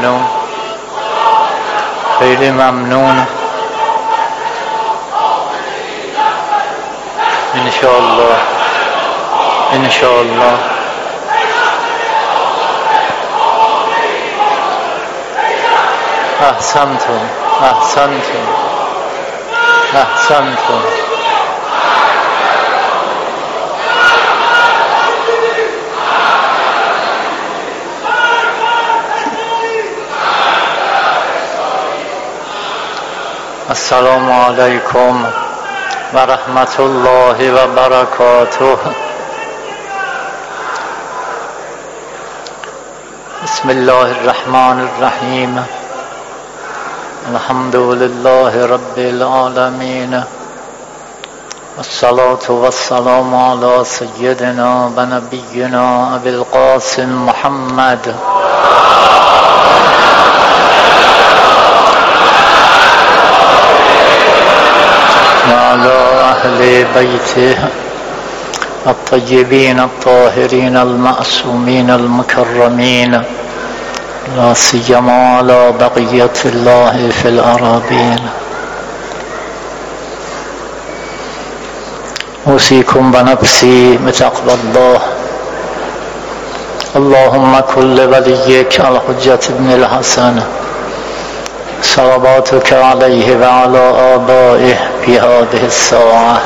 ممنون خیلی ممنون. انشاءالله. انشاءالله. احسنتم. احسنتم. احسنتم. السلام علیکم و رحمت الله و برکاته. بسم الله الرحمن الرحیم. الحمد لله رب العالمين والصلاة والسلام على سيدنا ونبينا أبي القاسم محمد. وعلى أهل بيته الطيبين الطاهرين المأسومين المكرمين لا سيما على بقية الله في الأراضين. أوصيكم بنفسي بتقوى الله. اللهم كل وليك الحجة ابن الحسن. صلواتك عليه وعلى آبائه في هذه الساعة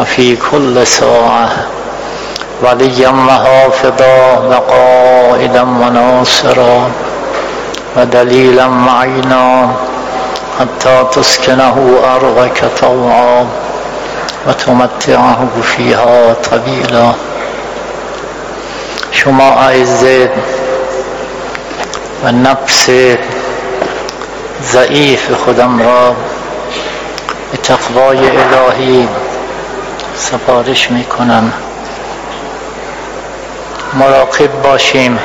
وفي كل ساعة. وليا وحافظا وقائدا وناصرا ودليلا معينا حتى تسكنه أرضك طوعا وتمتعه فيها طويلا شما أعزت و نفس ضعیف خودم را به تقوای الهی سپارش می کنم مراقب باشیم.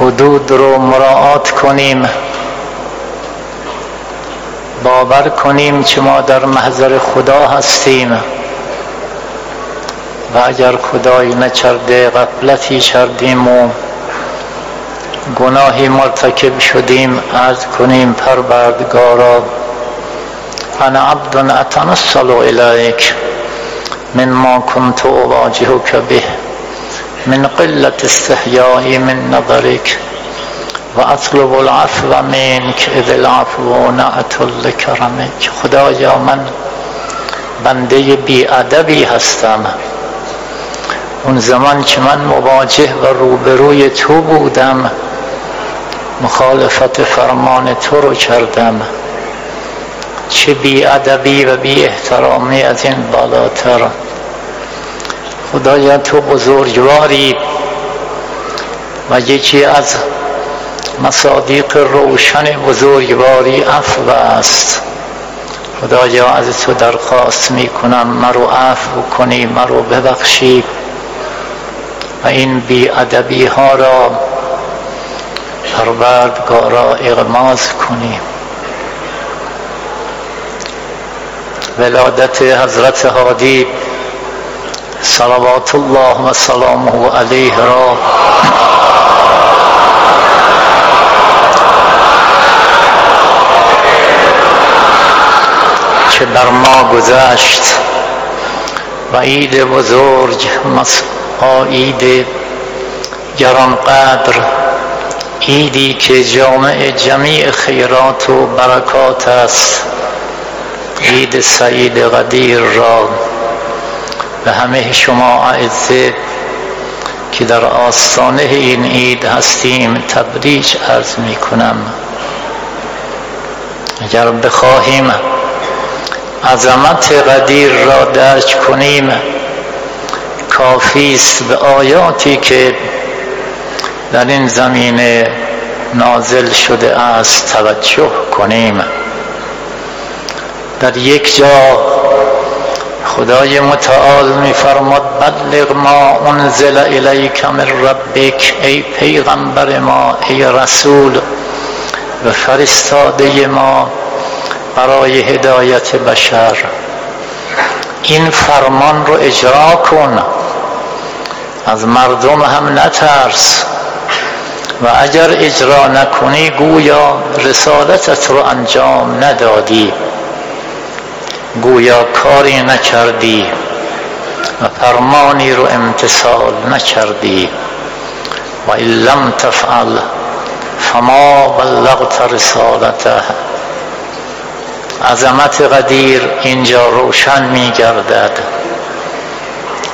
حدود رو مراعات کنیم. باور کنیم که ما در محضر خدا هستیم. و اگر خدایی نچرده غفلتی کردیم و گناهی مرتکب شدیم از کنیم پروردگارا انا عبد اتنصل الیک من ما كنت اواجهك به من قلت استحیایی من نظرك و اطلب العفو منك اذ العفو نعت لکرمک خدایا من بنده بی ادبی هستم. اون زمان که من مواجه و روبروی تو بودم مخالفت فرمان تو رو کردم. چه بی ادبی و بی احترامی از این بالاتر. خدایا تو بزرگواری و یکی از مصادیق روشن بزرگواری عفو است. خدایا از تو درخواست می کنم مرو عفو کنی مرو ببخشی و این بی ادبی ها را پروردگارا اغماز کنی ولادت حضرت هادی صلوات الله و سلامه علیه را که بر ما گذشت و عید بزرگ عید گرانقدر عیدی که جامع جمیع خیرات و برکات است. عید سعید قدیر را به همه شما اعزه که در آستانه این عید هستیم تبریج عرض می کنم. اگر بخواهیم عظمت قدیر را درک کنیم کافی است به آیاتی که در این زمینه نازل شده است توجه کنیم. در یک جا خدای متعال میفرماد بلغ ما انزل الیک من ربک ای پیغمبر ما ای رسول و فرستاده ما برای هدایت بشر. این فرمان رو اجرا کن. از مردم هم نترس. و اگر اجرا نکنی گویا رسالتت رو انجام ندادی. گویا کاری نکردی و فرمانی رو امتصال نکردی. و این لم تفعل فما بلغت رسالته. عظمت قدیر اینجا روشن می گردد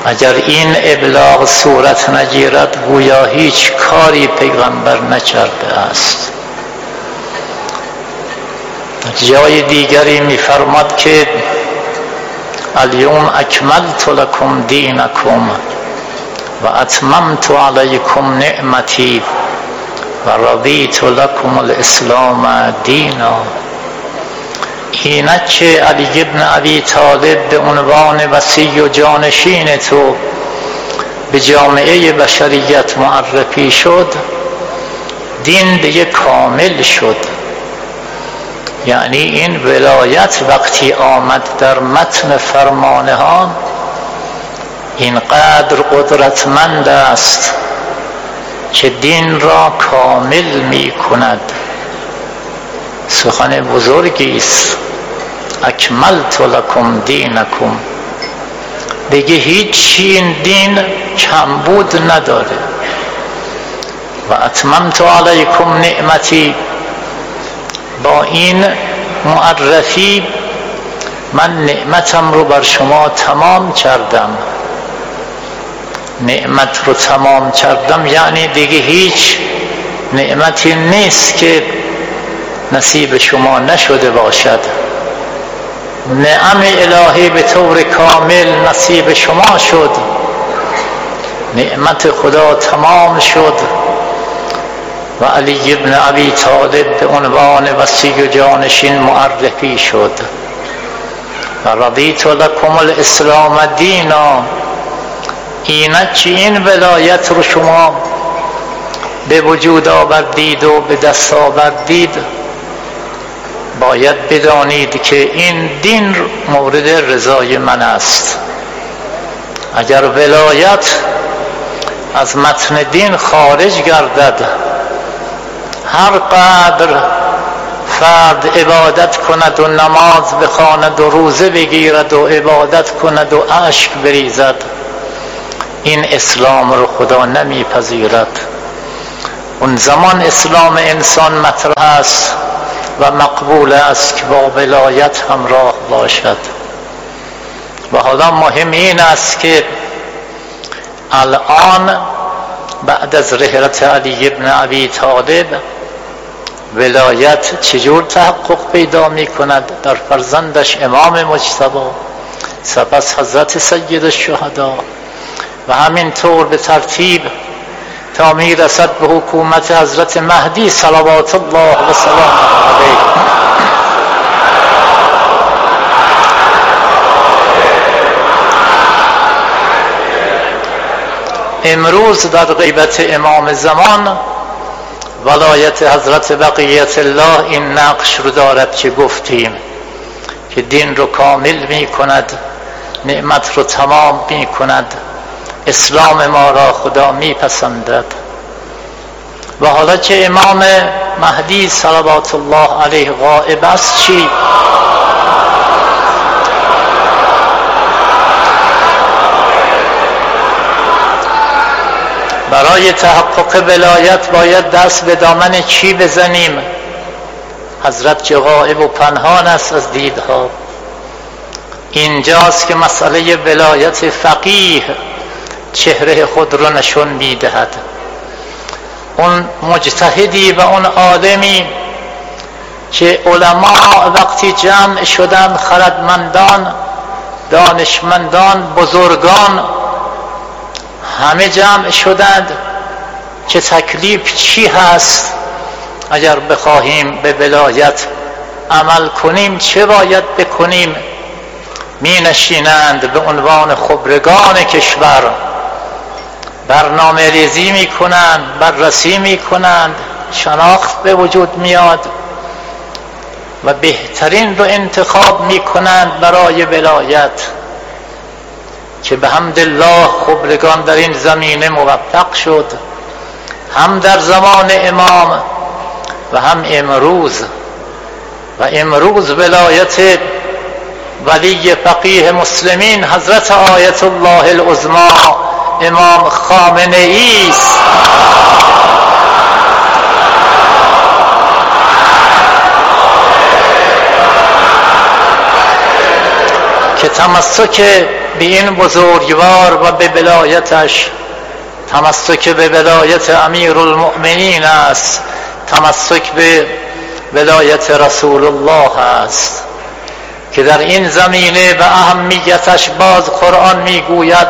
اگر این ابلاغ صورت نگیرد گویا هیچ کاری پیغمبر نکرده است. جای دیگری میفرماد که الیوم اکملت لکم دینکم و اتممت علیکم نعمتی و رضیت لکم الاسلام دینا. اینک علی ابن ابی طالب به عنوان وسیع و جانشین تو به جامعه بشریت معرفی شد دین دیگه کامل شد. یعنی این ولایت وقتی آمد در متن فرمانه ها اینقدر قدرتمند است که دین را کامل می کند سخن بزرگی است. اکملت لکم دینکم. بگه هیچ این دین کمبود نداره. و اتممت علیکم نعمتی. با این معرفی من نعمتم رو بر شما تمام کردم. نعمت رو تمام کردم یعنی دیگه هیچ نعمتی نیست که نصیب شما نشده باشد. نعم الهی به طور کامل نصیب شما شد. نعمت خدا تمام شد. و علی ابن ابی طالب به عنوان وسیع جانشین معرفی شد. و رضیت لکم الاسلام دینا. اینک این ولایت رو شما به وجود آوردید و به دست آوردید. باید بدانید که این دین مورد رضای من است. اگر ولایت از متن دین خارج گردد هر قدر فرد عبادت کند و نماز بخواند و روزه بگیرد و عبادت کند و اشک بریزد این اسلام رو خدا نمیپذیرد. اون زمان اسلام انسان مطرح است. و مقبول است با ولایت همراه باشد. و حالا مهم این است که الان بعد از رحلت علی ابن ابی طالب ولایت چجور تحقق پیدا می کند در فرزندش امام مجتبا سپس حضرت سید الشهدا و همینطور به ترتیب تا می رسد به حکومت حضرت مهدی صلوات الله و سلام علیه. امروز در غیبت امام زمان ولایت حضرت بقیت الله این نقش رو دارد که گفتیم که دین رو کامل می کند نعمت رو تمام می کند اسلام ما را خدا میپسندد. و حالا که امام مهدی صلوات الله علیه غائب است چی؟ برای تحقق ولایت باید دست به دامن چی بزنیم؟ حضرت که غائب و پنهان است از دیدها. اینجاست که مسئله ولایت فقیه. چهره خود رو نشون می‌دهد. اون مجتهدی و اون آدمی که علما وقتی جمع شدن خردمندان دانشمندان بزرگان همه جمع شدند که تکلیف چی هست؟ اگر بخواهیم به ولایت عمل کنیم چه باید بکنیم؟ می نشینند به عنوان خبرگان کشور. برنامه ریزی می کنند بررسی می کنند شناخت به وجود میاد و بهترین رو انتخاب می کنند برای ولایت که به حمد الله خبرگان در این زمینه موفق شد. هم در زمان امام و هم امروز و امروز ولایت ولی فقیه مسلمین حضرت آیت الله العظما امام خامنه ای است. که تمسک به این بزرگوار و به ولایتش تمسک به ولایت امیر المؤمنین است تمسک به ولایت رسول الله است. که در این زمینه و اهمیتش باز قرآن می‌گوید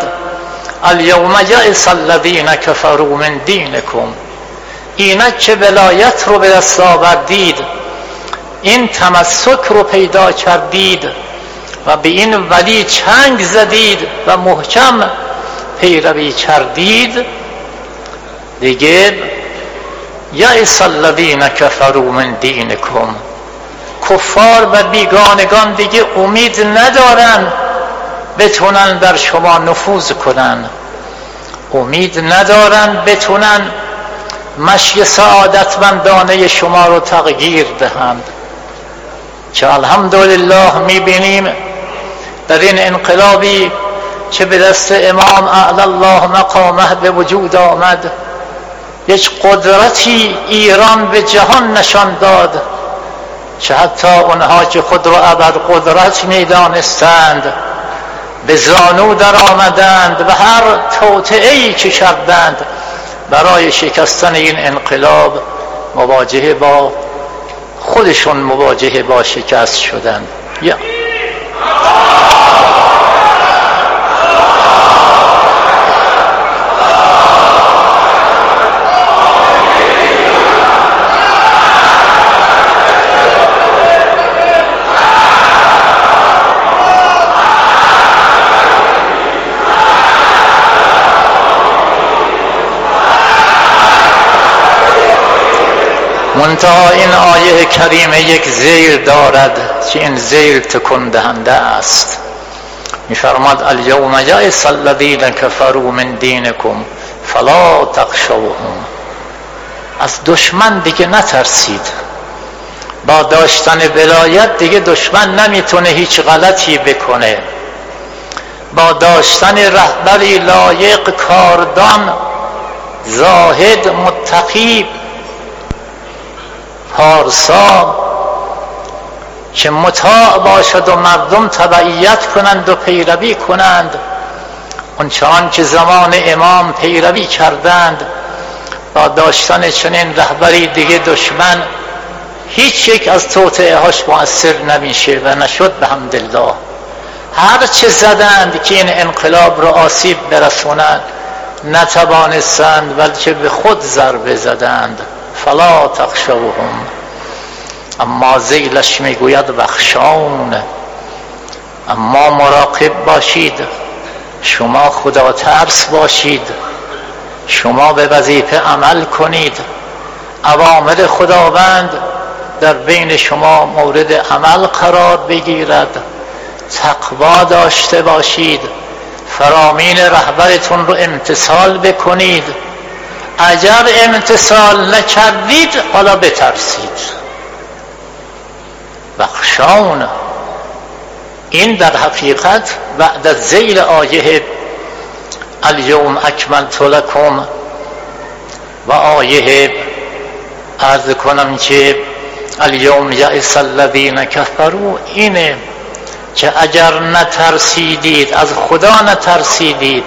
الیوم یعص الذین کفروا من دینکم. اینک که ولایت رو به دست آوردید این تمسک رو پیدا کردید و به این ولی چنگ زدید و محکم پیروی کردید. دیگه یعص الذین کفروا من دینکم. کفار و بیگانگان دیگه امید ندارن بتونن در شما نفوذ کنن. امید ندارن بتونن مشی سعادتمندانه شما رو تغییر دهند. که الحمدلله می‌بینیم در این انقلابی که به دست امام الله مقامه به وجود آمد. یک قدرتی ایران به جهان نشان داد. که حتی اونها که خود را ابد قدرت می‌دانستند. به زانو در آمدند و هر توطعه ای که کردند برای شکستن این انقلاب مواجهه با خودشون مواجهه با شکست شدند یا منتها این آیه کریمه یک زیر دارد که این زیر تکن دهنده است. میفرماد الیوم یعص الذین کفروا من دینکم فلا تخشوهم. از دشمن دیگه نترسید. با داشتن ولایت دیگه دشمن نمی‌تونه هیچ غلطی بکنه. با داشتن رهبری لایق کاردان زاهد متقی پارسا که مطاع باشد و مردم تبعیت کنند و پیروی کنند. اونچنان که زمان امام پیروی کردند با داشتن چنین رهبری دیگه دشمن هیچ یک از توطعه هاش مؤثر نمیشه و نشد به حمدالله هر چه زدند که این انقلاب رو آسیب برسونند نتوانستند بلکه به خود ضربه زدند. فلا تخشوهم. اما زیلش می‌گوید بخشان اما مراقب باشید. شما خدا ترس باشید. شما به وظیفه عمل کنید. اوامر خداوند در بین شما مورد عمل قرار بگیرد. تقوا داشته باشید. فرامین رهبرتون رو امتصال بکنید. اگر امتصال نکردید حالا بترسید. بخشان. این در حقیقت بعد از زیل آیه الیوم اکملت لکم و آیه ارز کنم که الیوم یعس الذین کفروا اینه که اگر نترسیدید از خدا نترسیدید.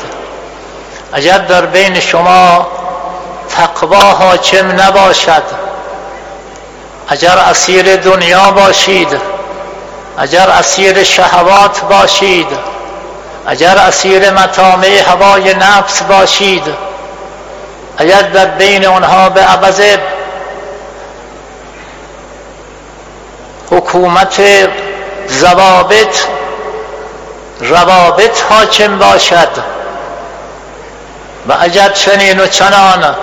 اگر در بین شما تقوا حاکم نباشد؟ اگر اسیر دنیا باشید اگر اسیر شهوات باشید اگر اسیر مطامع هوای نفس باشید. اگر در بین اونها به عوض حکومت زوابط روابط حاکم باشد. و اگر چنین و چنان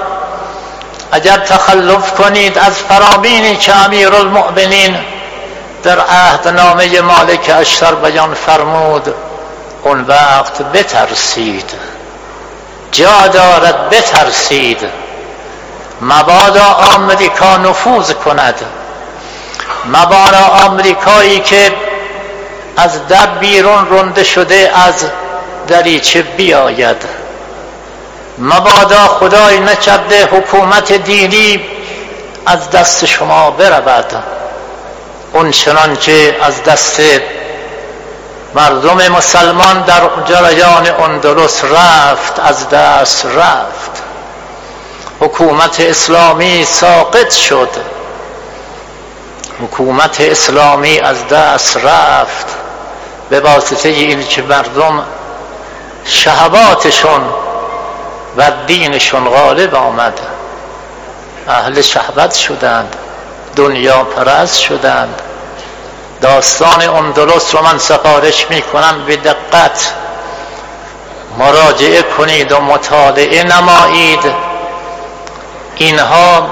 اگر تخلف کنید از فرامینی که امیر المؤمنین در عهدنامه مالک اشتر بیان فرمود اون وقت بترسید. جا دارد بترسید. مبادا آمریکا نفوذ کند. مبادا آمریکایی که از در بیرون رنده شده از دریچه بیاید. مبادا خدای نکرده حکومت دینی از دست شما برود. اون که از دست مردم مسلمان در جریان اندلس رفت از دست رفت. حکومت اسلامی ساقط شد. حکومت اسلامی از دست رفت. به واسطه این که مردم شهواتشون و دینشون غالب آمد اهل شهوت شدند دنیا پرست شدند. داستان اندلس رو من سفارش می کنم به دقت. مراجعه کنید و مطالعه نمایید. اینها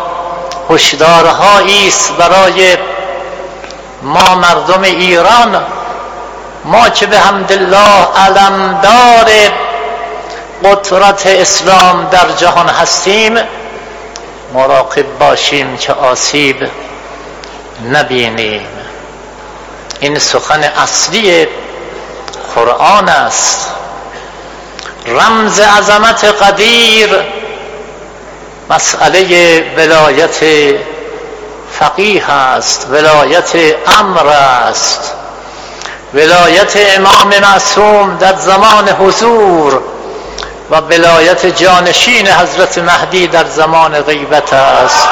هشدارهایی است برای ما مردم ایران. ما که به حمدالله علمدار قدرت اسلام در جهان هستیم مراقب باشیم که آسیب نبینیم. این سخن اصلی قرآن است. رمز عظمت قدیر مسئله ولایت فقیه است ولایت امر است. ولایت امام معصوم در زمان حضور و ولایت جانشین حضرت مهدی در زمان غیبت است.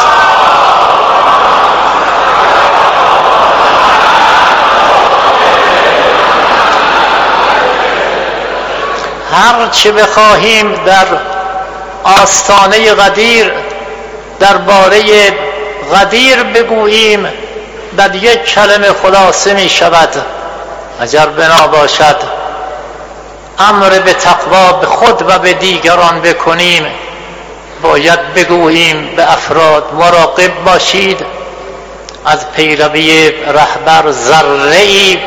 هر چه بخواهیم در آستانه قدیر درباره قدیر بگوییم در یک کلمه خلاصه می شود اگر بنا باشد. امر به تقوا به خود و به دیگران بکنیم. باید بگوییم به افراد مراقب باشید. از پیروی رهبر ذره ای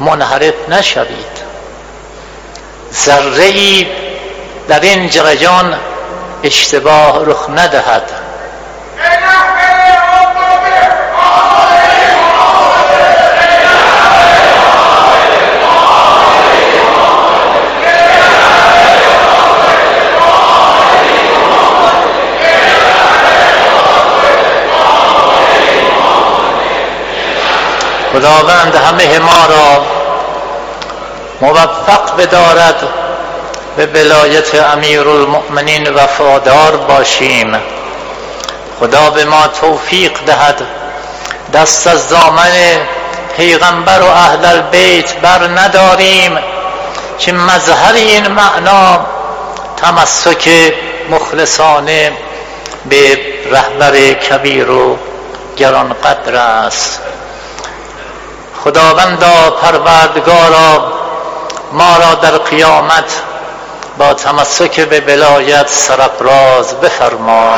منحرف نشوید. ذره ای در این جریان اشتباه رخ ندهد. خداوند همه ما را موفق بدارد به ولایت امیر المؤمنین وفادار باشیم. خدا به ما توفیق دهد دست از دامن پیغمبر و اهل البیت بر نداریم که مظهر این معنا تمسک مخلصانه به رهبر کبیر و گرانقدر است. خداوندا پروردگارا ما را در قیامت با تمسک به ولایت سرفراز بفرما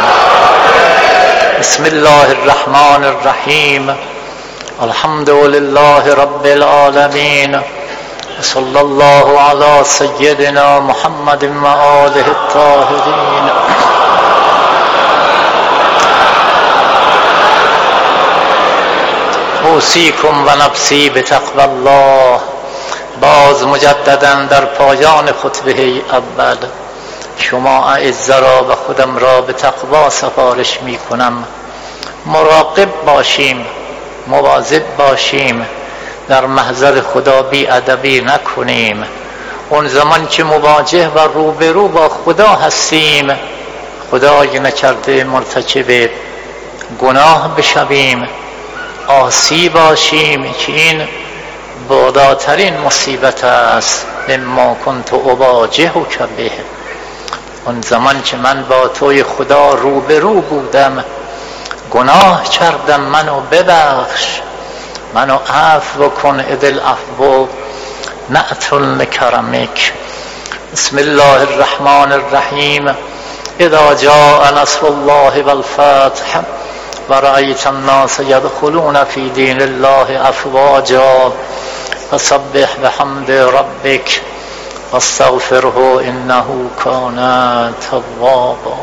بسم الله الرحمن الرحیم. الحمد لله رب العالمین. صلی الله علی سیدنا محمد و آله اوصیکم و نفسی به تقوی الله. باز مجددا در پایان خطبه اول. شما اعزه را و خودم را به تقوا سفارش می کنم. مراقب باشیم مواظب باشیم. در محضر خدا بی ادبی نکنیم. اون زمان که مواجه و روبرو با خدا هستیم. خدای نکرده مرتکب گناه بشویم. آسی باشیم که این بوداترین مصیبت است. مما کنت اواجه و کبه اون زمان که من با توی خدا روبرو بودم گناه کردم منو ببخش. منو عفو کن ادل عفو. نعتل لکرمک بسم الله الرحمن الرحیم. اذا جاء نصر الله والفتح ورأيت الناس يدخلون في دين الله أفواجا. فسبح بحمد ربك واستغفره إنه كان توابا.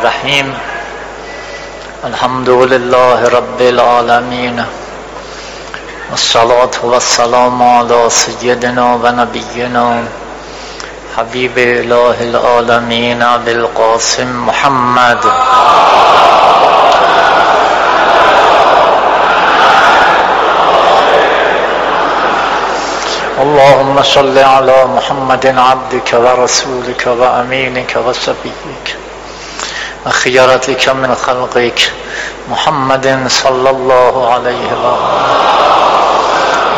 الرحیم الحمد لله رب العالمین والصلاة والسلام على سيدنا ونبينا حبيب إله العالمين بالقاسم محمد. اللهم صل على محمد عبدك ورسولك وأمينك وصفيك. وخيرتك من خلقك محمد صلى الله عليه وسلم.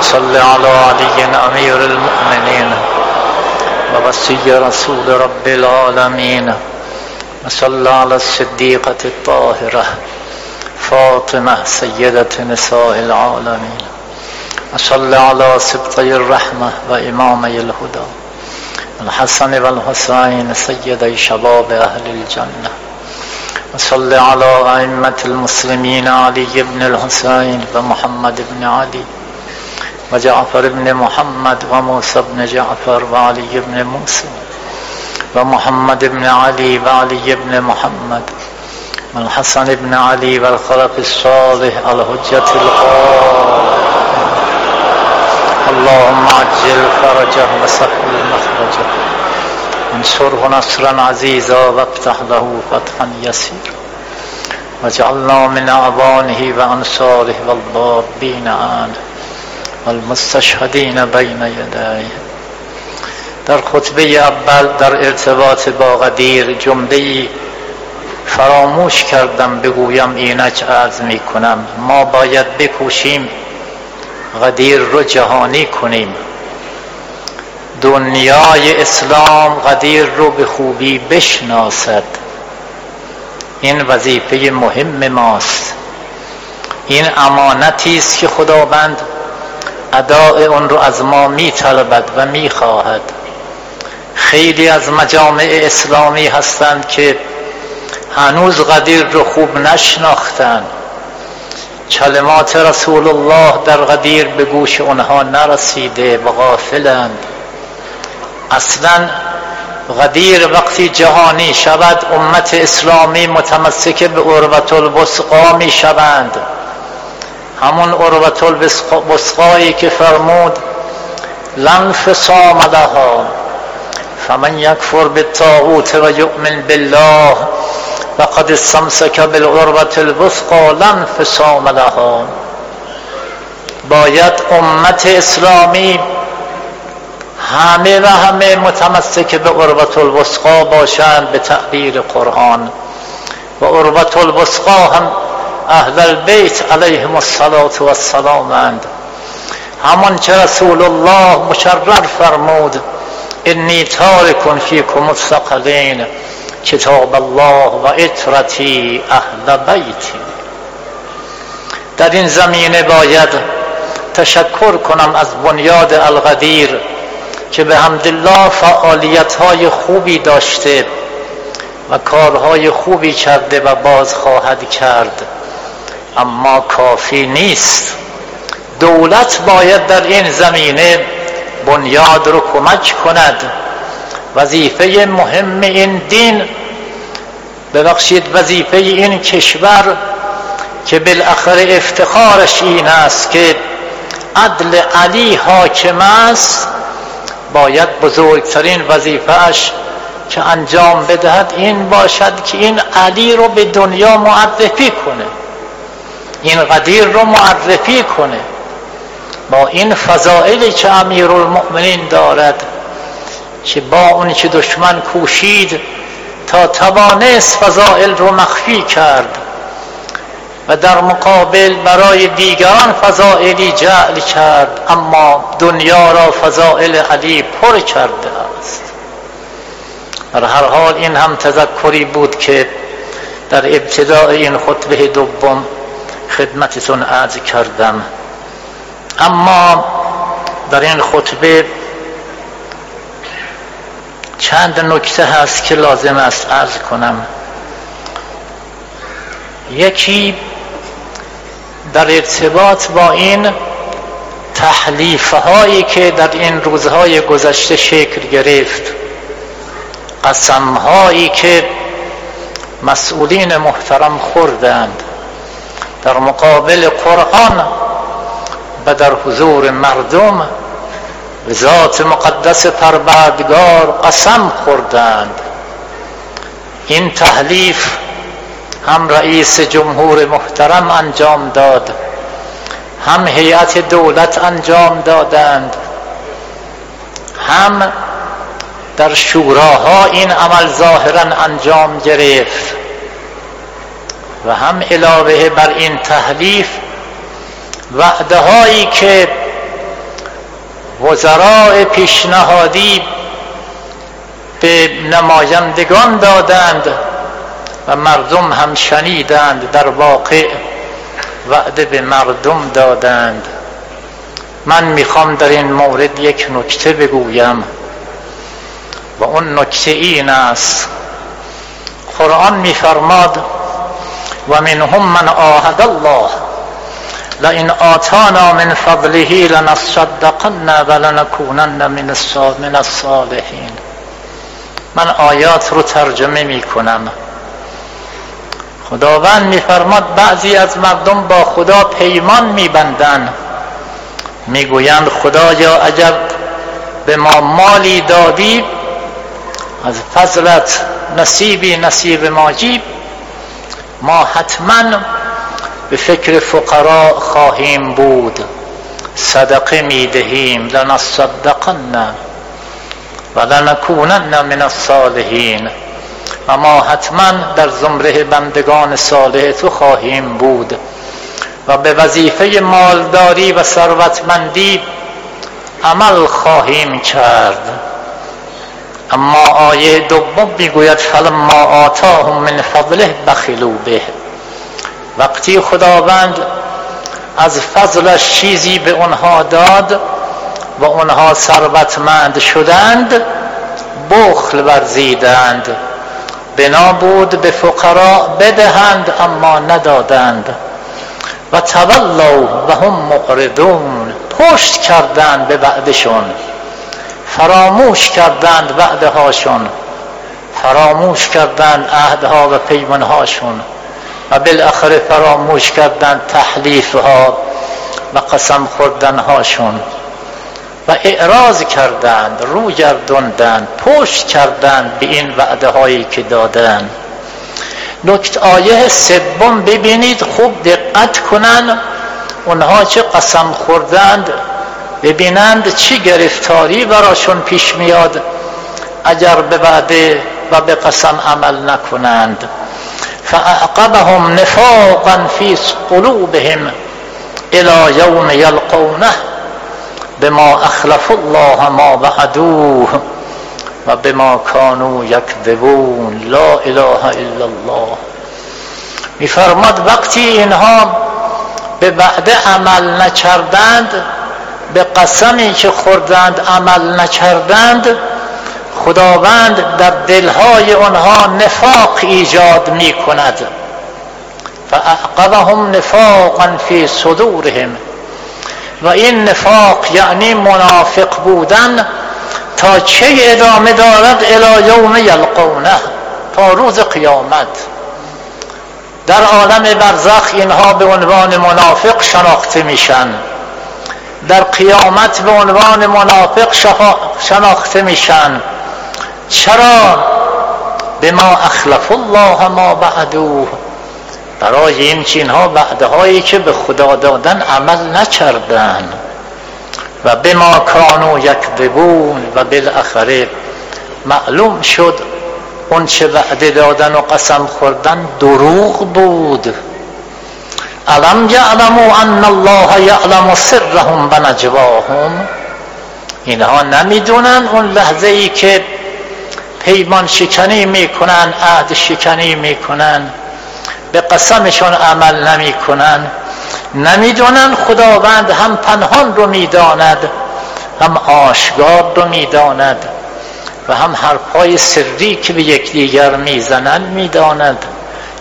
صل على علي أمير المؤمنين ووسي رسول رب العالمين. وصل على الصديقة الطاهرة فاطمة سيدة نساء العالمين. وصل على سبطي الرحمة وإمامي الهدى. الحسن والحسين سيدي شباب أهل الجنة. وصل على أئمة المسلمين علي بن الحسين ومحمد بن علي وجعفر بن محمد وموسى بن جعفر وعلي بن موسى ومحمد بن علي وعلي بن محمد والحسن بن علي والخلف الصالح الحجة القائم. اللهم عجل فرجه وسهل مخرجه. انصره نصرا عزيزا وافتح له فتحا يسيرا واجعلنا من اعوانه وانصاره والضابين عنه والمستشهدین بین یدیه در خطبه اول در ارتباط با قدیر جمله فراموش کردم بگویم اینک عرض می کنم ما باید بکوشیم قدیر رو جهانی کنیم. دنیای اسلام قدیر رو به خوبی بشناسد. این وظیفه مهم ماست. این امانتی است که خداوند اداء اون رو از ما می طلبد و می خواهد خیلی از مجامع اسلامی هستند که هنوز قدیر رو خوب نشناختند. کلمات رسول الله در قدیر به گوش اونها نرسیده و غافلند. اصلا قدیر وقتی جهانی شود امت اسلامی متمسک به عروت الوسقا می شوند. همون عروت الوسقایی که فرمود لن فصام لها فمن یکفر بالطاغوت و یؤمن بالله وقد استمسك بالعروة الوثقى لن فصام لها. باید امت اسلامی همه و همه متمسک به عروت الوثقا باشند به تعبیر قرآن. و عروت الوثقا هم اهل البیت علیهم الصلاة والسلام اند. همان چه رسول الله مشرر فرمود انی تارکن فیکم الثقلین کتاب الله و اطرتی اهل بیتی در این زمینه باید تشکر کنم از بنیاد القدیر که به حمدالله فعالیت های خوبی داشته و کارهای خوبی کرده و باز خواهد کرد. اما کافی نیست. دولت باید در این زمینه بنیاد رو کمک کند. وظیفه مهم این دین ببخشید وظیفه این کشور که بالاخره افتخارش این است که عدل علی حاکم است باید بزرگترین وظیفهش که انجام بدهد این باشد که این علی رو به دنیا معرفی کنه این قدیر رو معرفی کنه. با این فضائلی که امیر المؤمنین دارد که با اون که دشمن کوشید تا توانست فضائل رو مخفی کرد. و در مقابل برای دیگران فضائلی جعل کرد اما دنیا را فضائل علی پر کرده است. در هر حال این هم تذکری بود که در ابتدای این خطبه دوم خدمتتون عرض کردم. اما در این خطبه چند نکته هست که لازم است عرض کنم. یکی در ارتباط با این تحلیف هایی که در این روزهای گذشته شکل گرفت. قسمهایی که مسئولین محترم خوردند. در مقابل قرآن و در حضور مردم به ذات مقدس پروردگار قسم خوردند. این تحلیف هم رئیس جمهور محترم انجام داد. هم هیئت دولت انجام دادند. هم در شوراها این عمل ظاهرا انجام گرفت. و هم علاوه بر این تحلیف وعده هایی که وزراء پیشنهادی به نمایندگان دادند و مردم هم شنیدند در واقع وعده به مردم دادند. من می‌خوام در این مورد یک نکته بگویم و اون نکته این است. قرآن میفرماد و منهم من آهد الله لئن آتانا من فضله لنصدقن و لنکونن من الصالحین. من آیات رو ترجمه می کنم خداوند میفرماد بعضی از مردم با خدا پیمان میبندند. می‌گویند خدایا اگر به ما مالی دادی از فضلت نصیبی نصیب ماجیب ما حتما به فکر فقرا خواهیم بود. صدقه می‌دهیم لنصدقن و لنکونن من الصالحین. و ما حتما در زمره بندگان صالح تو خواهیم بود و به وظیفه مالداری و ثروتمندی عمل خواهیم کرد. اما آیه دوم می‌گوید فلما آتاهم من فضله بخلو به. وقتی خداوند از فضلش چیزی به اونها داد و اونها ثروتمند شدند بخل ورزیدند. بنا بود به فقرا بدهند اما ندادند. و تولوا و هم مقردون پشت کردند به وعدشون. فراموش کردند وعده هاشون فراموش کردند عهدها و پیمانهاشون. و بالاخره فراموش کردند تحلیف ها و قسم خوردن هاشون و اعراض کردند رو گردوندند پشت کردند به این وعده هایی که دادند. نکت آیه سوم ببینید خوب دقت کنند اونها چه قسم خوردند ببینند چی گرفتاری براشون پیش میاد اگر به وعده و به قسم عمل نکنند. فاعقبهم نفاقا فی قلوبهم الى یوم یلقونه. بما اخلف الله ما وعدوه و بما کانوا یکذبون لا اله الا الله. میفرماد وقتی اینها به وعده عمل نکردند به قسمی که خوردند عمل نکردند خداوند در دلهای آنها نفاق ایجاد می کند فاعقبهم نفاقا فی صدورهم. و این نفاق یعنی منافق بودن تا چه ادامه دارد الى یوم یلقونه؟ تا روز قیامت. در عالم برزخ اینها به عنوان منافق شناخته میشن. در قیامت به عنوان منافق شناخته میشن. چرا؟ به ما اخلف الله ما بعدوه. برای این چینها وعده هایی که به خدا دادن عمل نکردن. و به ما کانو یکذبون و بالاخره معلوم شد اون چه وعده دادن و قسم خوردن دروغ بود. الم یعلمو ان الله یعلم سرهم و نجواهم؟ اینها نمی‌دونن اون لحظه ای که پیمان شکنی می‌کنن عهد شکنی می‌کنن. به قسمشون عمل نمی‌کنن. نمی‌دونن خداوند هم پنهان رو می‌داند هم آشگار رو می‌داند و هم حرفهای سری که به یکدیگر می‌زنن می‌داند.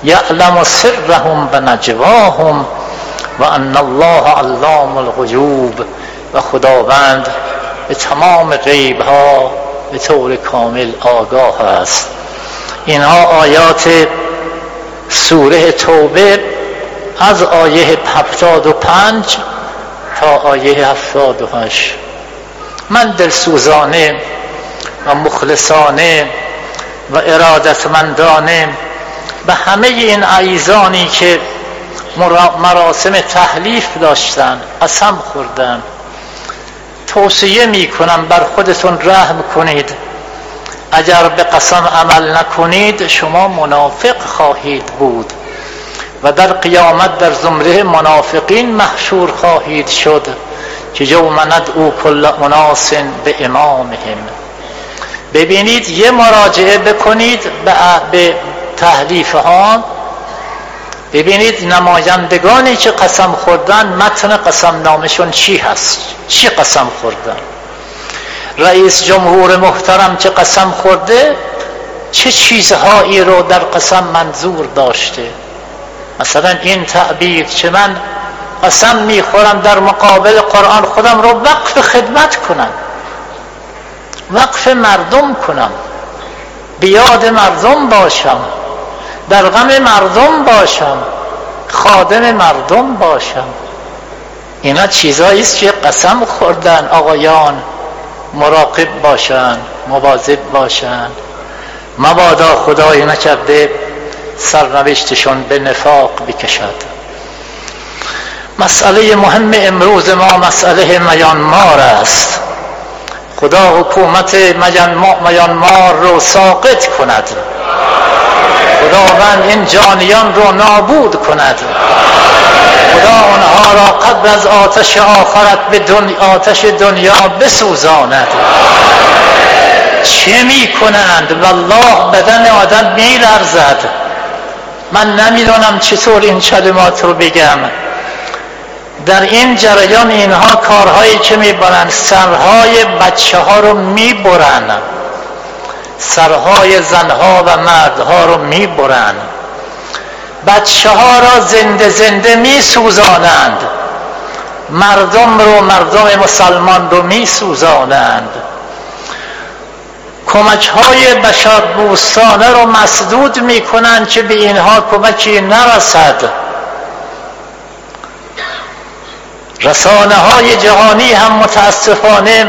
یعلم سرهم و نجواهم و ان الله علام الغیوب. و خداوند به تمام غیب ها به طور کامل آگاه است. اینها آیات سوره توبه از آیه هفتاد و پنج تا آیه هفتاد و هشت. من دلسوزانه و مخلصانه و ارادتمندانه به همه این عیزانی که مراسم تحلیف داشتن قسم خوردن توصیه می کنم بر خودتون رحم کنید. اگر به قسم عمل نکنید شما منافق خواهید بود. و در قیامت در زمره منافقین محشور خواهید شد که یوم او کل اناس به امامهم. ببینید یه مراجعه بکنید به تحلیف ها. ببینید نمایندگانی که قسم خوردن متن قسم نامشون چی هست؟ چی قسم خوردن؟ رئیس جمهور محترم که قسم خورده؟ چه چیزهایی رو در قسم منظور داشته؟ مثلا این تعبیر که من قسم می‌خورم در مقابل قرآن خودم رو وقف خدمت کنم وقف مردم کنم بیاد مردم باشم در غم مردم باشم خادم مردم باشم. اینا چیزایی است که قسم خوردن آقایان. مراقب باشن مواظب باشن. مبادا خدای نکرده سرنوشتشون به نفاق بکشد. مسئله مهم امروز ما مسئله میانمار است. خدا حکومت میانمار رو ساقط کند. خداوند این جانیان رو نابود کند. خدا آنها را قبل از آتش آخرت به دنیا آتش دنیا بسوزاند. چه می کنند والله بدن آدم می لرزد من نمی‌دونم چطور این کلمات رو بگم. در این جریان اینها کارهایی که می‌برند سرهای بچه ها رو می‌برند. سرهای زنها و مردها رو می‌برند. بچه ها را زنده زنده میسوزانند. مردم رو مردم مسلمان رو میسوزانند. کمک های بشر بوستانه رو مسدود می‌کنند که به اینها کمکی نرسد. رسانه های جهانی هم متاسفانه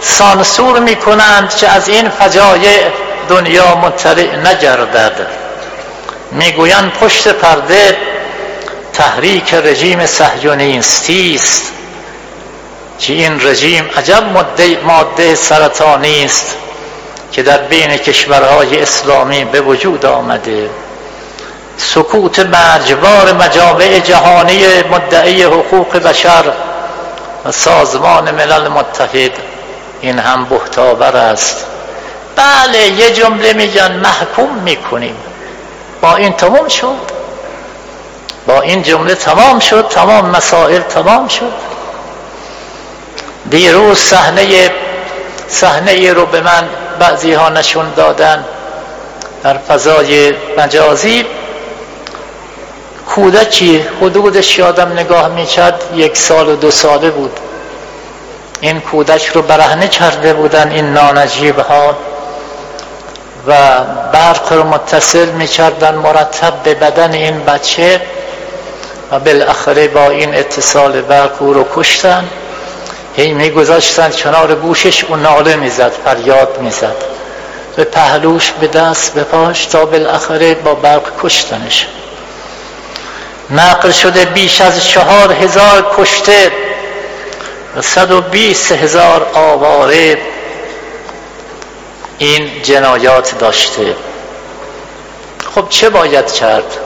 سانسور می کنند که از این فجایع دنیا مطلع نگردد. می‌گویند پشت پرده تحریک رژیم صهیونیستی است که این رژیم عجب ماده سرطانی است که در بین کشورهای اسلامی به وجود آمده. سکوت مرجبار مجامع جهانی مدعی حقوق بشر و سازمان ملل متحد. این هم بهتاور است. بله یه جمله میگن محکوم می‌کنیم. با این تمام شد. با این جمله تمام شد تمام مسائل تمام شد. دیروز صحنه صحنه رو به من بعضی ها نشون دادن در فضای مجازی. کودکی حدودش یادم نگاه می‌کرد یک سال و دو ساله بود. این کودک رو برهنه کرده بودن این نانجیب ها و برق رو متصل می‌کردن مرتب به بدن این بچه و بالاخره با این اتصال برق او رو کشتن. هی میگذاشتن کنار گوشش اون ناله می‌زد فریاد می‌زد. به پهلوش به دست به پاش تا بالاخره با برق کشتنش. نقل شده بیش از چهار هزار کشته و صد و بیست هزار آواره این جنایات داشته. خب چه باید کرد؟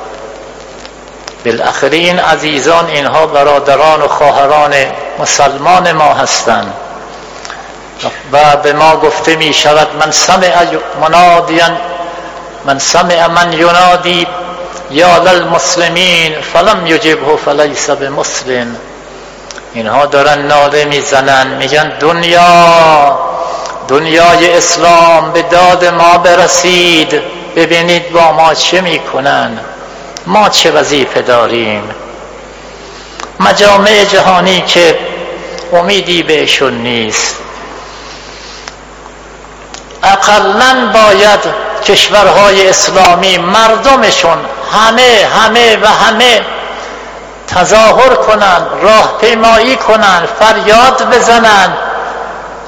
بالاخره این عزیزان اینها برادران و خواهران مسلمان ما هستند. و به ما گفته می شود من سمع منادیان من سمع من ینادی یا للمسلمین فلم یجبه فلیس مسلم اینها دارن ناله می‌زنن میگن دنیا دنیای اسلام به داد ما برسید. ببینید با ما چه می‌کنن. ما چه وظیفه داریم. مجامع جهانی که امیدی بهشون نیست. اقلا باید کشورهای اسلامی مردمشون همه همه و همه تظاهر کنند راه پیمایی کنند فریاد بزنند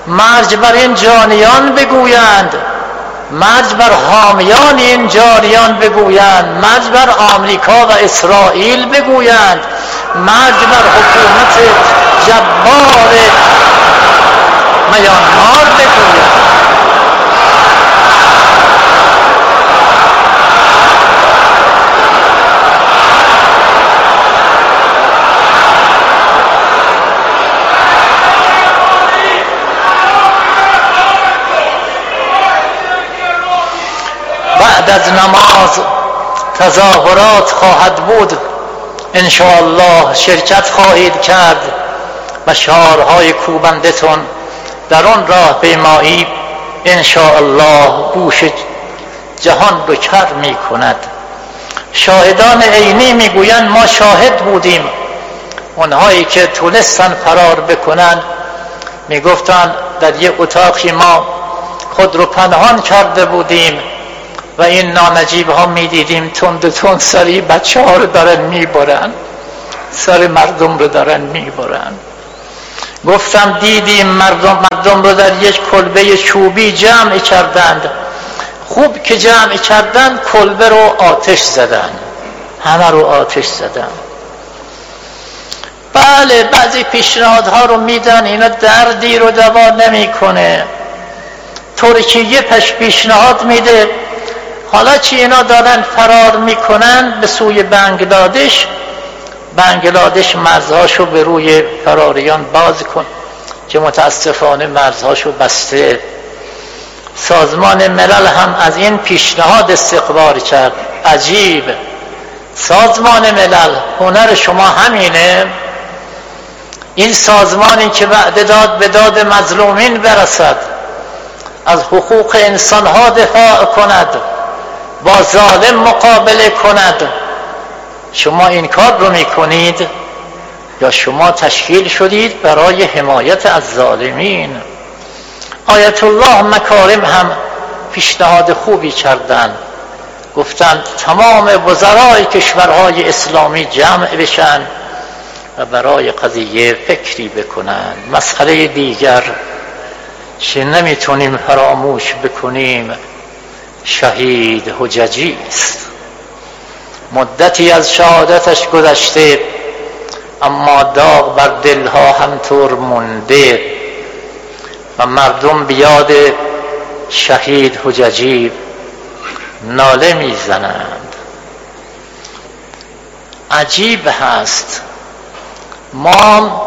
مرج بر این جانیان بگویند. مرج بر حامیان این جاریان بگویند. مرج بر آمریکا و اسرائیل بگویند. مرج بر حکومت جبار میانمار بگویند بعد از نماز تظاهرات خواهد بود. الله شرکت خواهید کرد و شعارهای کوبندتون در آن راه پیمایی الله گوش جهان رو کر می کند شاهدان عینی می‌گویند ما شاهد بودیم. اونهایی که تونستن فرار بکنند می‌گفتند در یک اتاقی ما خود رو پنهان کرده بودیم. و این نانجیب ها می دیدیم تند تند سری بچه ها رو دارن می برن سر مردم رو دارن می برن گفتم دیدیم مردم مردم رو در یک کلبه چوبی جمع کردند. خوب که جمع کردند کلبه رو آتش زدن همه رو آتش زدن. بله بعضی پیشنهادها رو میدن اینا دردی رو دوا نمی‌کنه. ترکیه پش پیشنهاد میده حالا چی اینا دارن فرار می‌کنن؟ به سوی بنگلادش. بنگلادش مرزهاشو به روی فراریان باز کن که متاسفانه مرزهاشو بسته. سازمان ملل هم از این پیشنهاد استقبال کرد. عجیب. سازمان ملل هنر شما همینه. این سازمانی که وعده داد به داد مظلومین برسد. از حقوق انسان ها دفاع کند. با ظالم مقابله کند. شما این کار رو می‌کنید یا شما تشکیل شدید برای حمایت از ظالمین؟ آیت الله مکارم هم پیشنهاد خوبی کردند. گفتند تمام وزرای کشورهای اسلامی جمع بشن و برای قضیه فکری بکنند مسئله دیگر که نمی‌تونیم فراموش بکنیم؟ شهید حججی است. مدتی از شهادتش گذشته اما داغ بر دلها همطور مونده. و مردم بیاد شهید حججی ناله می‌زنند. عجیب هست. ما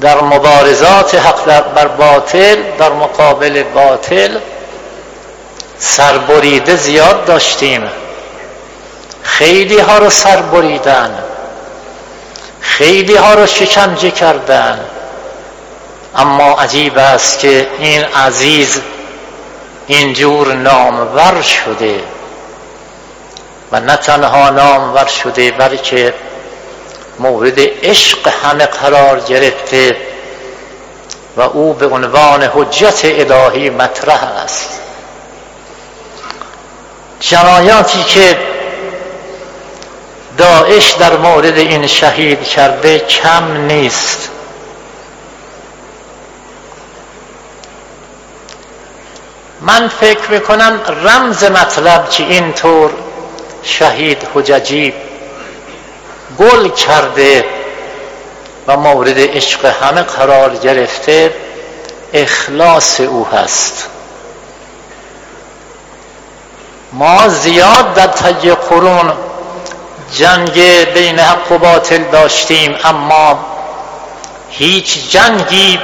در مبارزات حق بر باطل در مقابل باطل سربریده زیاد داشتیم. خیلی ها رو سر بریدن خیلی ها رو شکنجه کردن. اما عجیب است که این عزیز اینجور نامور شده. و نه تنها نامور شده بلکه مورد عشق همه قرار گرفته و او به عنوان حجت الهی مطرح است. جنایاتی که داعش در مورد این شهید کرده کم نیست. من فکر می‌کنم رمز مطلب که اینطور شهید حججی گل کرده و مورد عشق همه قرار گرفته اخلاص او هست. ما زیاد در طی قرون جنگ بین حق و باطل داشتیم اما هیچ جنگی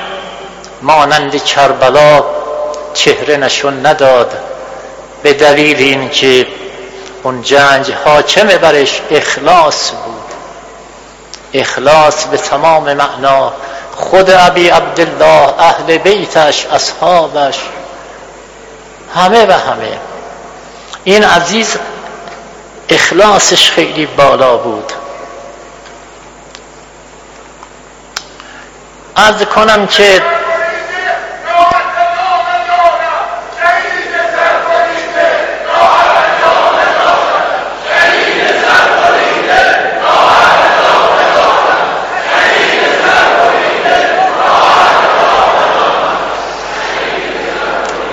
مانند کربلا چهره نشون نداد به دلیل اینکه اون جنگ حاکم برش اخلاص بود. اخلاص به تمام معنا خود ابی عبدالله اهل بیتش اصحابش همه و همه. این عزیز اخلاصش خیلی بالا بود. عرض کنم که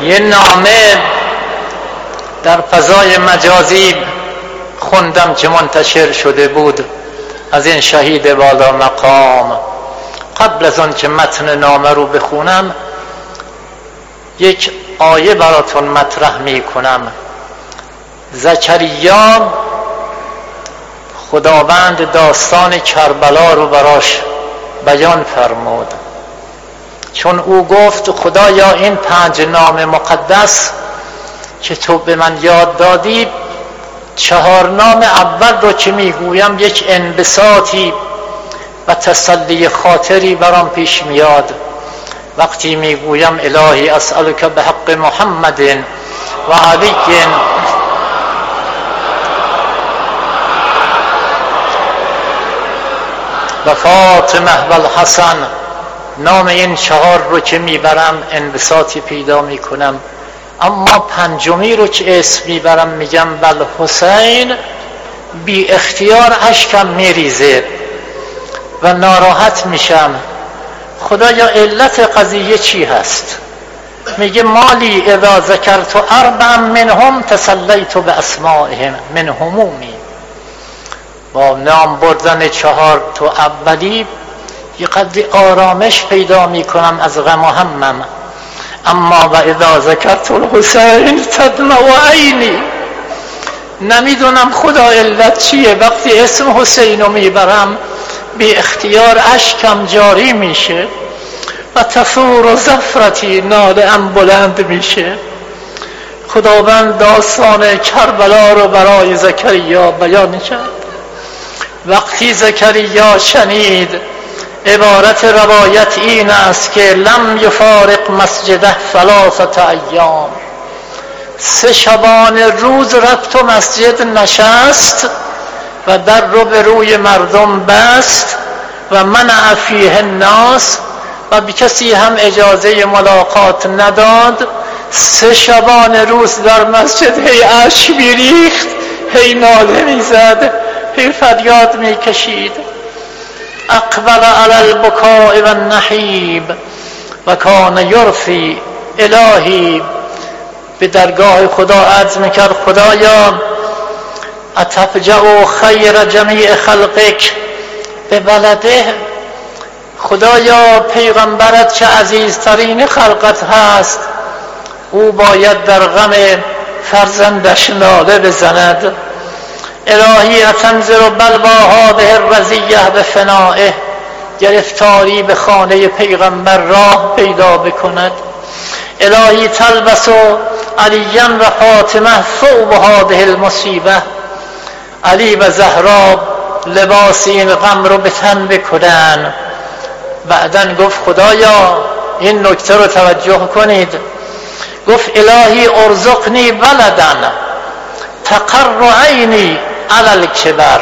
یه نامه در فضای مجازی خوندم که منتشر شده بود. از این شهید بالا مقام. قبل از آن که متن نامه رو بخونم یک آیه براتون مطرح می کنم زکریا خداوند داستان کربلا رو براش بیان فرمود. چون او گفت خدایا این پنج نام مقدس که تو به من یاد دادی چهار نام اول رو که می‌گویم؟ یک انبساطی و تسلی خاطری برام پیش میاد. وقتی می‌گویم الهی اسألک به حق محمد و علی. و فاطمه و الحسن. نام این چهار رو که می‌برم انبساطی پیدا می‌کنم. اما پنجمی رو که اسم می‌برم میگم بل حسین بی اختیار اشکم میریزه و ناراحت میشم. خدایا علت قضیه چی هست؟ میگه مالی اذا ذکرت اربع منهم تسلیت به اسمائهم من همومی. با نام بردن چهار تو اولی یه قدری آرامش پیدا می‌کنم از غم و همم اما و اذا ذکرت الحسین تدمع عینی نمی‌دونم خدا علت چیه وقتی اسم حسین رو می‌برم بی اختیار اشکم جاری میشه و تفور و زفرتی ناله ام بلند میشه. خداوند داستان کربلا رو برای زکریا بیان کرد. وقتی زکریا شنید عبارت روایت این است که لم یفارق مسجده ثلاثت ایام. سه شبان روز رفت و مسجد نشست و در رو به روی مردم بست و منع فیه الناس و به کسی هم اجازه ملاقات نداد. سه شبان روز در مسجد هی اش میریخت هی ناله می‌زد هی فریاد می‌کشید. اقبل على البکاء و النحیب و کان یرفی الهی به درگاه خدا عرض می‌کرد خدایا اتفجع خیر جمیع خلقک به بلده خدایا پیغمبرت چه عزیزترین خلقت هست؟ او باید در غم فرزندش ناله بزند. الهی اتنظر بلوا هذه الرزیه به فنائه گرفتاری به خانه پیغمبر راه پیدا بکند. الهی تلبس علیا و فاطمه ثوب هذه المصیبه. علی و زهرا لباس این غم رو به تن بکنن بعدا گفت خدایا این نکته رو توجه کنید. گفت الهی ارزقنی ولدن تقر عینی علل کبر.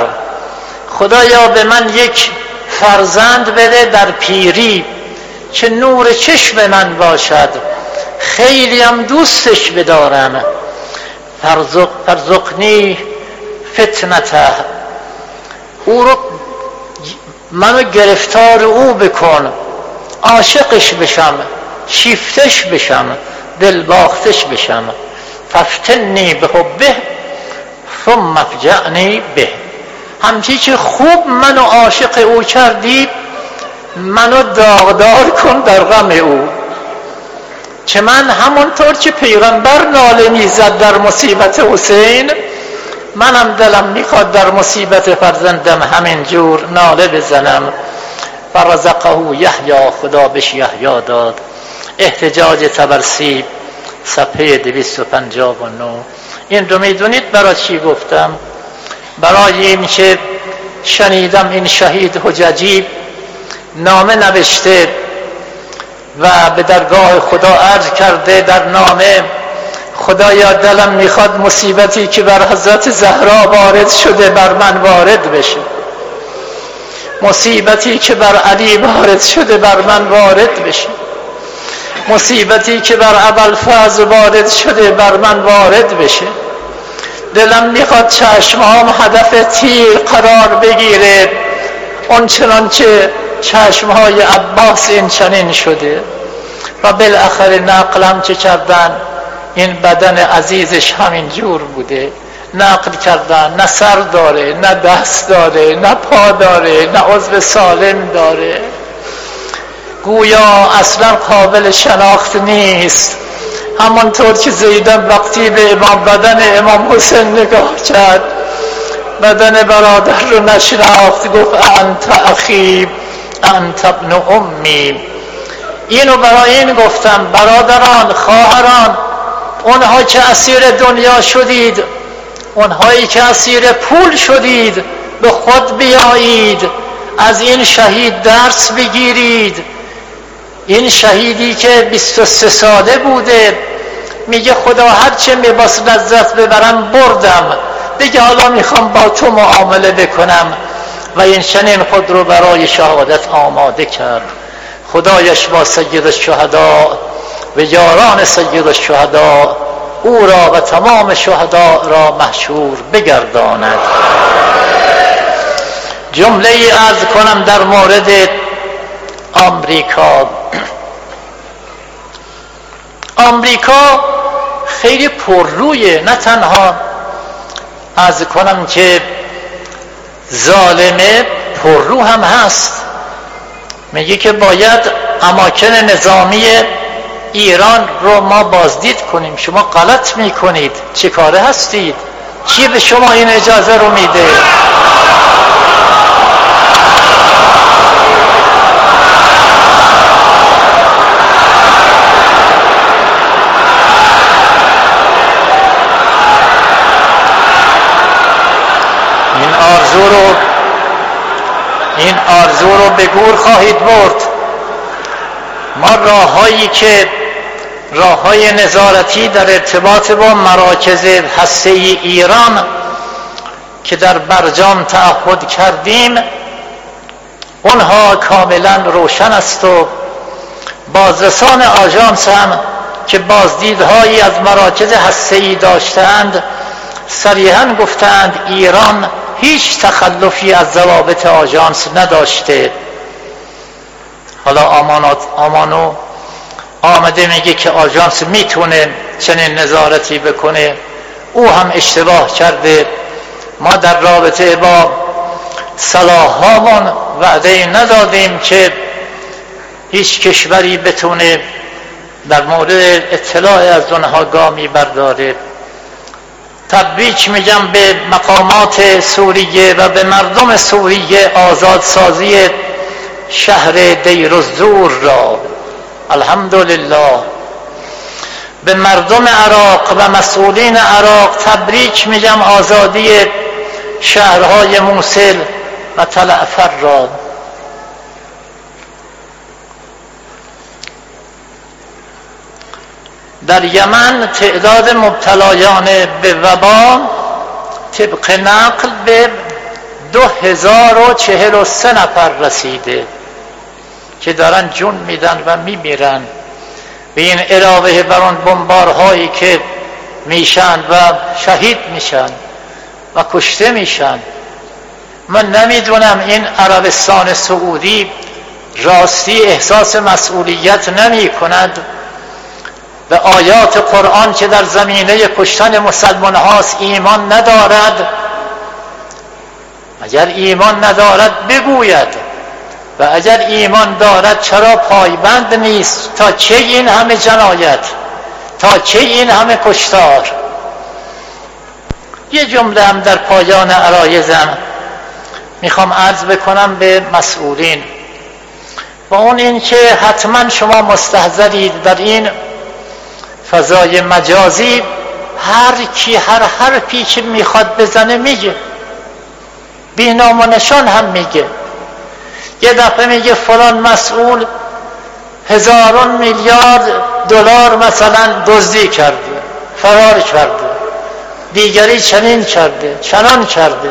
خدایا به من یک فرزند بده در پیری که نور چشم من باشد. خیلی هم دوستش بدارم. فرزق فرزقنی فتنته. او رو منو گرفتار او بکن. عاشقش بشم شیفتش بشم دلباختش بشم. ففتنی به حبه ثم افجعنی به. همچی که خوب منو عاشق او کردی منو داغدار کن در غم او. که من همونطور که پیغمبر ناله می‌زد در مصیبت حسین منم دلم می‌خواد در مصیبت فرزندم همین جور ناله بزنم. فرزقه یحیا خدا بش یحیا داد. احتجاج تبرسی صفحه 259 این رو می‌دونید برای چی گفتم؟ برای این که شنیدم این شهید حججی نامه نوشته و به درگاه خدا عرض کرده در نامه خدایا دلم می‌خواد مصیبتی که بر حضرت زهرا وارد شده بر من وارد بشه. مصیبتی که بر علی وارد شده بر من وارد بشه. مصیبتی که بر فاز وارد شده بر من وارد بشه. دلم می‌خواد چشمهام هدف تیر قرار بگیره. اون چنانچه چشمهای عباس این چنین شده. و بالاخره نقلم چه کردن؟ این بدن عزیزش همین جور بوده. نقل کردن نه سر داره نه دست داره نه پا داره نه عضو سالم داره. گویا اصلا قابل شناخت نیست. همانطور که زیدن وقتی به امام بدن امام حسین نگاه کرد بدن برادر رو نشناخت گفت انت اخی انت ابن امی. اینو برای این گفتم برادران خواهران اونها که اسیر دنیا شدید اونهایی که اسیر پول شدید به خود بیایید از این شهید درس بگیرید. این شهیدی که 23 ساله بوده میگه خدا هر چه میباس لذت ببرم بردم. دیگه حالا می‌خوام با تو معامله بکنم. و این چنین خود رو برای شهادت آماده کرد. خدایش با سید الشهدا و یاران سید الشهدا او را و تمام شهدا را محشور بگرداند. جمله ای از کنم در مورد آمریکا. آمریکا خیلی پررویه نه تنها. از کنم که ظالمه پررو هم هست. میگه که باید اماکن نظامی ایران رو ما بازدید کنیم. شما غلط می‌کنید. چه کاره هستید؟ کی به شما این اجازه رو میده؟ آرزو رو این آرزو رو به گور خواهید برد. ما راههایی که راه های نظارتی در ارتباط با مراکز هسته ایران که در برجام تعهد کردیم اونها کاملا روشن است و بازرسان آژانس هم که بازدیدهایی از مراکز هسته داشتند صریحا گفتند ایران هیچ تخلفی از ضوابط آژانس نداشته. حالا آمانات آمانو آمده میگه که آژانس می‌تونه چنین نظارتی بکنه. او هم اشتباه کرده. ما در رابطه با صلاح هامون وعده ندادیم که هیچ کشوری بتونه در مورد اطلاع از اونها گامی برداره. تبریک میگم به مقامات سوریه و به مردم سوریه آزادسازی شهر دیرزدور را. الحمدلله. به مردم عراق و مسئولین عراق تبریک میگم آزادی شهرهای موسل و تلعفر را. در یمن تعداد مبتلایان به وبا طبق نقل به دو هزار و چهل و سه نفر رسیده که دارن جون میدن و میمیرن. به این علاوه بر آن بمبارهایی که میشن و شهید میشن و کشته میشن. من نمی‌دونم این عربستان سعودی راستی احساس مسئولیت نمی کند به آیات قرآن که در زمینه کشتن مسلمان هاست ایمان ندارد. اگر ایمان ندارد بگوید. و اگر ایمان دارد چرا پایبند نیست؟ تا چه این همه جنایت؟ تا چه این همه کشتار؟ یه جمله هم در پایان عرایزم می‌خوام عرض بکنم به مسئولین. و اون این که حتما شما مستحضرید در این فضای مجازی هر کی هر حرفی که می‌خواد بزنه میگه. بینام و نشان هم میگه. یه دفعه میگه فلان مسئول هزارون میلیارد دلار مثلا دزدی کرده فرار کرده دیگری چنین کرده چنان کرده.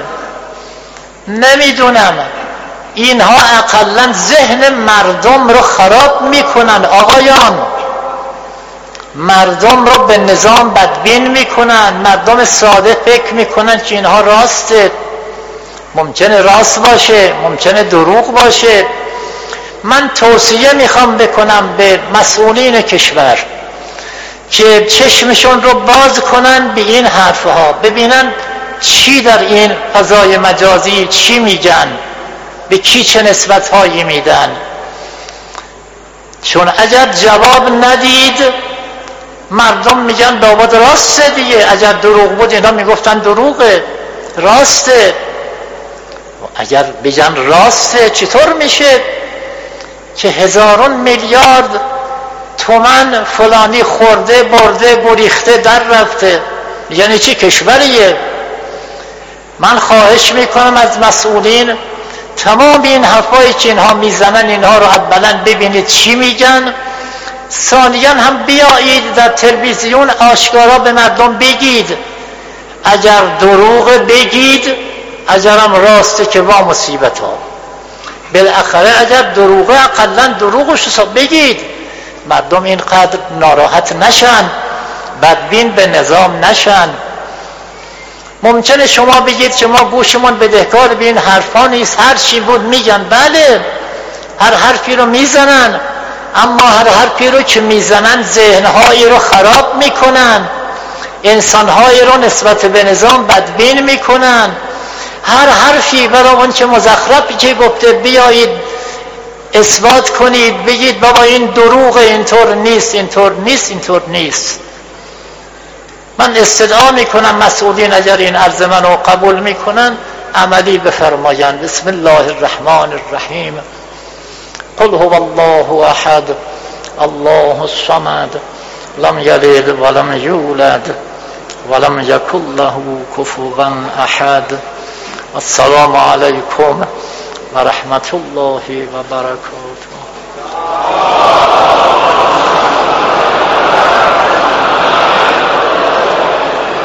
نمی‌دونم. اینها اقلا ذهن مردم رو خراب می‌کنن آقایان. مردم رو به نظام بدبین می‌کنن مردم ساده فکر می‌کنن که اینها راسته. ممکنه راست باشه ممکنه دروغ باشه. من توصیه می‌خوام بکنم به مسئولین کشور که چشمشون رو باز کنن به این حرفها. ببینن چی در این فضای مجازی چی میگن به کی چه نسبت هایی میدن. چون اگر جواب ندید مردم میگن داوود راسته دیگه. اگر دروغ بود اینا می‌گفتن دروغه. راسته. اگر بگن راسته چطور میشه؟ که هزارون میلیارد تومن فلانی خورده برده گریخته در رفته. یعنی چی؟ کشوریه. من خواهش می‌کنم از مسئولین تمام این حرفایی که اینها می‌زنن اینها رو اولا ببینید چی میگن. ثانیا هم بیایید در تلویزیون آشکارا به مردم بگید. اگر دروغ بگید اگرم راسته که با مصیبت ها. بالاخره اگر دروغه اقلا دروغش بگید. مردم اینقدر ناراحت نشن بدبین به نظام نشن. ممکنه شما بگید که ما گوشمون بدهکار به این حرفا نیست هر چی بود میگن. بله هر حرفی رو می‌زنن. اما هر حرفی رو که می‌زنن ذهنهایی رو خراب می‌کنن. انسانهایی رو نسبت به نظام بدبین می‌کنن. هر حرفی برای اون که مزخرفی که گفته بیایید اثبات کنید بگید بابا این دروغ اینطور نیست اینطور نیست اینطور نیست. من استدعا می‌کنم مسئولین اگر این عرض منو قبول می‌کنن. عملی بفرمایند. بسم الله الرحمن الرحیم. قل هو الله أحد الله الصمد لم يلد ولم يولد ولم يكن له كفوا أحد. السلام عليكم ورحمة الله وبركاته.